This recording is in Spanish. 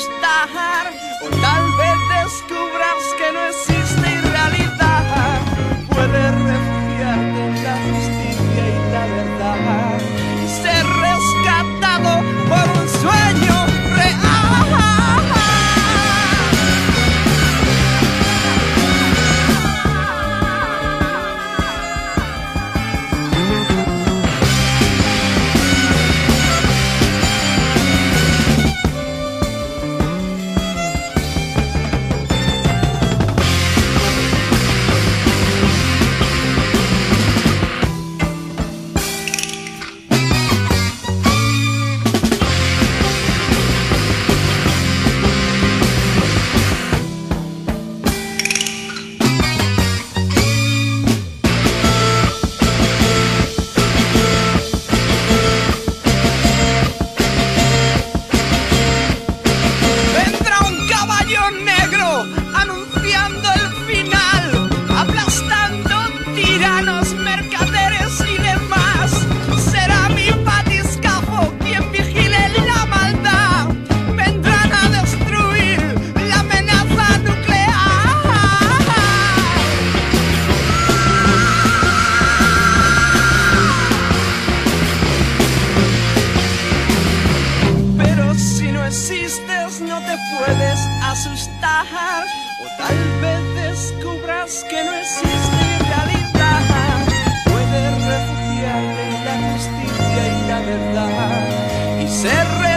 O tal vez descubras que no existe realidad. Puedes refugiarte en la justicia y la verdad O tal vez descubras que no existe realidad. Puedes refugiarte en la justicia y la verdad Y ser